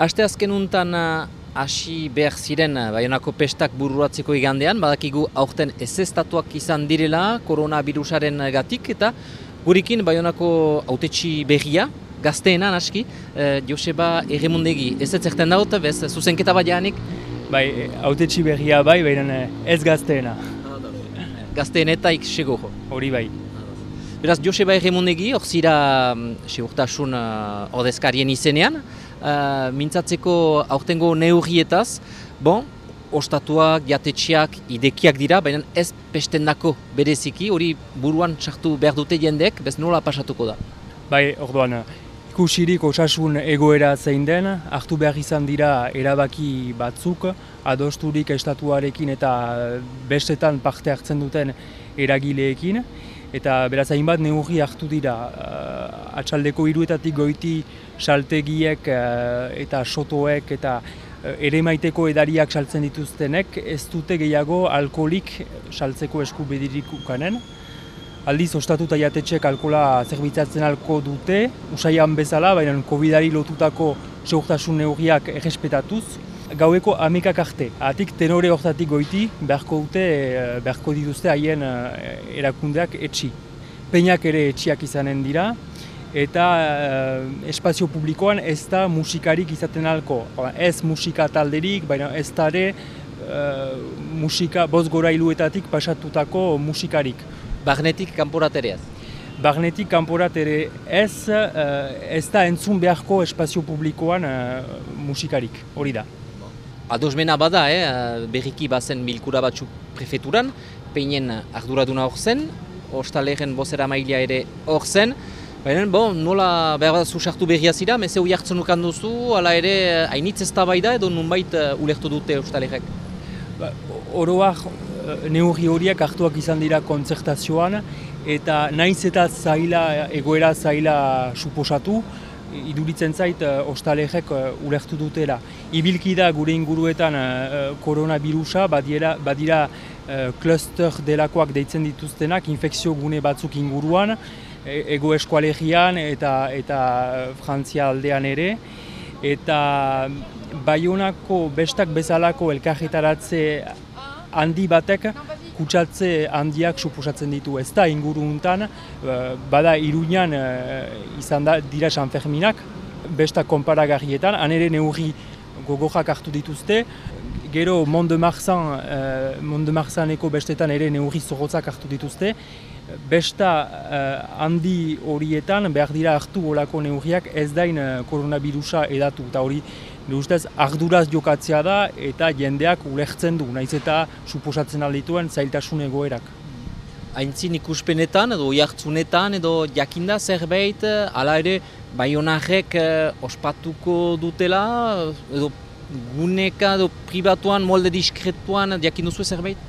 Aste azken untan hasi behar ziren Baionako pestak bururatzeko igandean, badakigu aurten ezestatuak izan direla koronavirusaren gatik, eta gurikin Baionako autetxi berria, gazteena naski, e, Joseba Erremundegi, ez ez zerten daut, bez, zuzenketa bat janik? Bai, autetxi berria bai, baina ez gazteena. Gazteenetaik sego jo. Hori bai. Beraz, Joseba Erremundegi, hor zira segurtasun uh, ordezkarien izenean, uh, mintzatzeko aurtengo neurrietaz, bon, ostatuak, jatetxeak, idekiak dira, baina ez pestendako bereziki, hori buruan sartu behar dute jendek, bez nola pasatuko da? Bai, orduan, ikusirik osasun egoera zein den, hartu behar izan dira erabaki batzuk, adosturik estatuarekin eta bestetan parte hartzen duten eragileekin, eta beraz hainbat neurri hartu dira uh, atxaldeko hiruetatik goiti saltegiek uh, eta sotoek eta uh, ere maiteko edariak saltzen dituztenek ez dute gehiago alkoholik saltzeko eskubedirik ukanen. Aldiz, ostatu eta jatetxek alkola zerbitzatzen alko dute, usaian bezala, baina COVID-ari lotutako segurtasun neurriak errespetatuz, gaueko amekak arte. Atik tenore hortatik goiti beharko dute, eh, beharko dituzte haien eh, erakundeak etxi. Peinak ere etxiak izanen dira, eta uh, espazio publikoan ez da musikarik izaten alko. Ez musika talderik, baina ez da ere uh, musika, boz gorailuetatik pasatutako musikarik. Barnetik kanporatereaz? Barnetik kanporatere ez, uh, ez da entzun beharko espazio publikoan musikarik, hori da. Adosmena bada, eh, berriki bazen bilkura batzu prefeturan, peinen arduraduna hor zen, ostalegen bozera maila ere hor zen, Baina, bon, nola behar bat susartu berria zira, meze hui hartzen ukan duzu, ala ere hainitz ez da edo nunbait uh, ulertu dute ustalegek? Ba, Oroak uh, neurri horiak hartuak izan dira kontzertazioan, eta naiz eta zaila, egoera zaila suposatu, iduritzen zait uh, ostalegek uh, ulertu dutela. Ibilki da gure inguruetan uh, koronavirusa, badira, badira uh, cluster delakoak deitzen dituztenak, infekzio gune batzuk inguruan, e, ego eskualegian eta, eta Frantzia aldean ere, eta Baionako bestak bezalako elkajetaratze handi batek kutsatze handiak suposatzen ditu. Ez da inguru untan, eh, bada iruñan eh, izan da dira Sanferminak, besta konparagarrietan, han ere neurri gogojak hartu dituzte, gero Monde Marzan, uh, Monde Marzaneko bestetan ere neurri zorrotzak hartu dituzte, besta handi horietan behar dira hartu olako neurriak ez dain koronavirusa edatu, eta hori ustez, arduraz jokatzea da eta jendeak ulertzen du, naiz eta suposatzen aldituen zailtasun egoerak. Aintzin ikuspenetan edo jartzunetan edo jakinda zerbait, ala ere baionarrek eh, ospatuko dutela edo guneka edo pribatuan, molde diskretuan jakinduzu zerbait?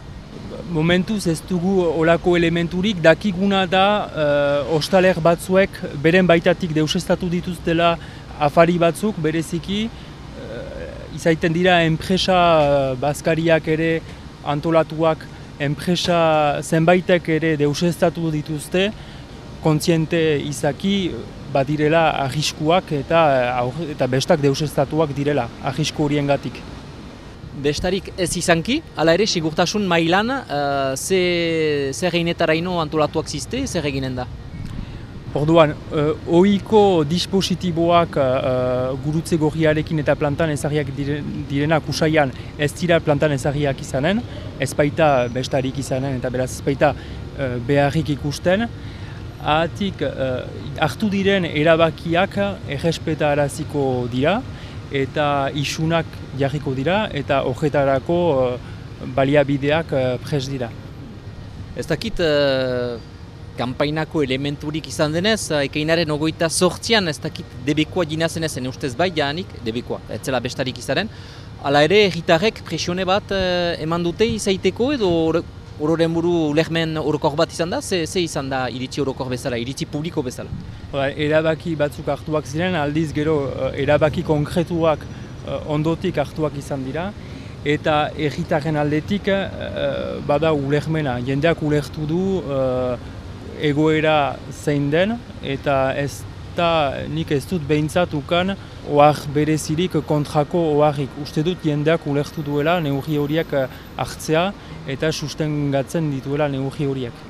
Momentuz ez dugu olako elementurik, dakiguna da uh, ostaler batzuek beren baitatik deusestatu dituztela afari batzuk bereziki, izaiten dira enpresa eh, bazkariak ere antolatuak enpresa zenbaitek ere deusestatu dituzte kontziente izaki badirela arriskuak eta eta bestak deusestatuak direla arrisku horien gatik. Bestarik ez izanki, ala ere sigurtasun mailan, uh, ze, zer antolatuak ziste, zer eginen da? Orduan, uh, ohiko dispositiboak uh, gurutze gorriarekin eta plantan ezagriak direnak usaian ez dira plantan ezagriak izanen, ez baita bestarik izanen eta beraz ez baita uh, beharrik ikusten. Ahatik, uh, hartu diren erabakiak errespeta araziko dira eta isunak jarriko dira eta horretarako uh, baliabideak uh, pres dira. Ez dakit kampainako elementurik izan denez, eh, ekainaren ogoita sortzian, ez dakit debekoa jinazen ezen, ustez bai, janik, debekoa, ez zela bestarik izaren. Hala ere, egitarrek presione bat eh, eman dute izaiteko edo ororen buru lehmen orokor bat izan da, ze, ze izan da iritsi orokor bezala, iritsi publiko bezala? Ba, erabaki batzuk hartuak ziren, aldiz gero eh, erabaki konkretuak ondotik hartuak izan dira, eta egitaren aldetik bada ulehmena, jendeak ulertu du egoera zein den eta ez da nik ez dut behintzat ukan ohar berezirik kontrako oharrik. Uste dut jendeak ulertu duela neurri horiek hartzea eta sustengatzen dituela neurri horiek.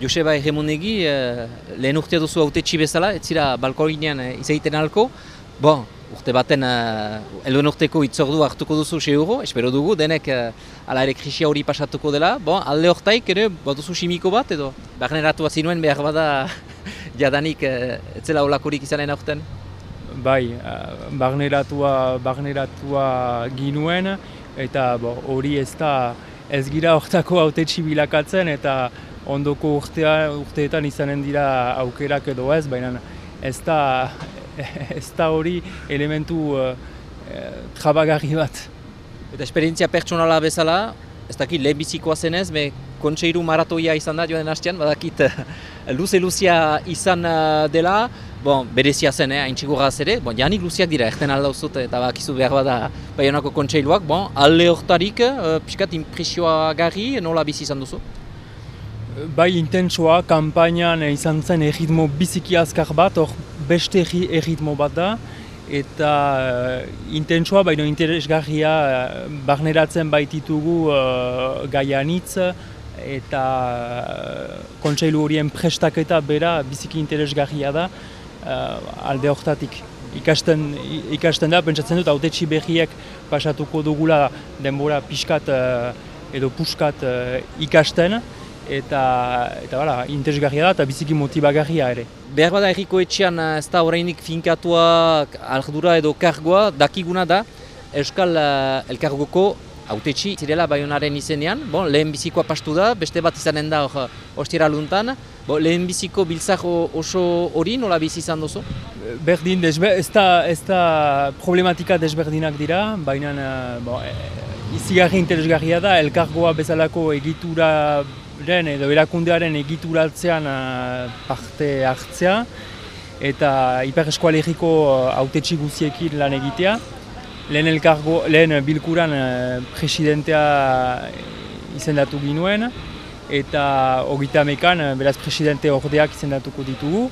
Joseba Egemonegi, lehen urtea duzu haute bezala, ez zira balkoinean izaiten halko. Bon, urte baten, uh, urteko itzordu hartuko duzu euro, espero dugu, denek uh, ala ere krisia hori pasatuko dela. Bon, alde hortaik ere, bat duzu simiko bat edo, barneratu zinuen behar bada jadanik uh, etzela olakorik izanen aurten? Bai, barneratua, barneratua ginuen, eta hori ez da ez gira hortako haute bilakatzen, eta ondoko urtea, urteetan izanen dira aukerak edo ez, baina ez da ez da hori elementu uh, trabagarri bat. Eta esperientzia pertsonala bezala, ez dakit lehenbizikoa zenez, me kontseiru maratoia izan da joan hastean, badakit luze-luzia izan dela, bon, berezia zen, eh, haintxigurra ere, bon, janik luziak dira, erten aldauzut eta bakizu behar bada baionako kontseiluak, bon, alde hortarik, uh, pixkat impresioa garri, nola bizi izan duzu? Bai intentsoa, kampainan izan zen erritmo biziki azkar bat, hor beste erritmo bat da, eta uh, intentsoa, baina interesgarria uh, barneratzen baititugu uh, gaianitz, eta uh, kontseilu horien prestaketa bera biziki interesgarria da uh, alde hortatik. Ikasten, ikasten da, pentsatzen dut, haute berriek pasatuko dugula denbora pixkat edo puskat ikasten, eta eta bala, interesgarria da eta biziki motibagarria ere. Behar bada erriko etxean eh, ez da horreinik finkatua aldura edo kargoa dakiguna da Euskal uh, Elkargoko autetxi zirela baionaren izenean, bon, lehen bizikoa pastu da, beste bat izanen da hor ostira luntan, bon, lehen biziko biltzako oso hori nola bizi izan duzu? Berdin, desber, ez, da, ez da problematika desberdinak dira, baina uh, bon, e, izigarri interesgarria da, elkargoa bezalako egitura den edo erakundearen egituratzean uh, parte hartzea eta Iper Eskualeriko autetxi guziekin lan egitea. Lehen, elkargo, lehen bilkuran uh, presidentea izendatu ginuen eta hogita mekan beraz presidente ordeak izendatuko ditugu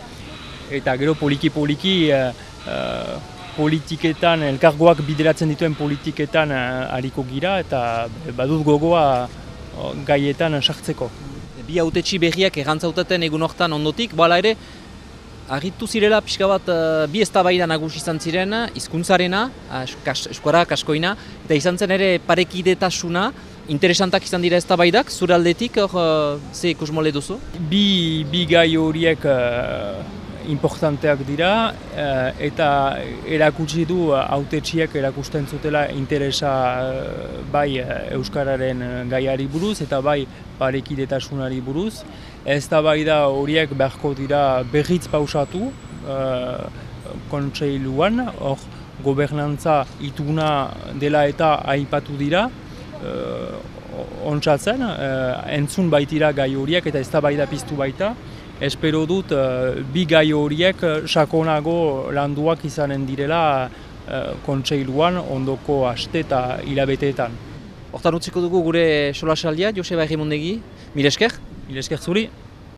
eta gero poliki-poliki politiketan, elkargoak bideratzen dituen politiketan hariko gira eta badut gogoa gaietan sartzeko. Bi autetxi berriak errantzautaten egun hortan ondotik, boala ere, Arritu zirela pixka bat uh, bi eztabaida nagusi izan ziren, hizkuntzarena, eskuara, kaskoina, eta izan zen ere parekidetasuna, interesantak izan dira eztabaidak, zure aldetik, hor, uh, ze ikusmole duzu? Bi, bi gai horiek uh, importanteak dira uh, eta erakutsi du autetxiek erakusten zutela interesa uh, bai uh, Euskararen gaiari buruz eta bai parekidetasunari buruz. Ez da bai da horiek beharko dira berriz pausatu uh, kontseiluan, hor gobernantza ituna dela eta aipatu dira, uh, ontsatzen, uh, entzun baitira gai horiek eta ez da bai da piztu baita espero dut uh, bi gai horiek eh, sakonago landuak izanen direla uh, kontseiluan ondoko aste eta hilabeteetan. Hortan utziko dugu gure solasaldia, Joseba Egimondegi, mire esker? Mire esker zuri.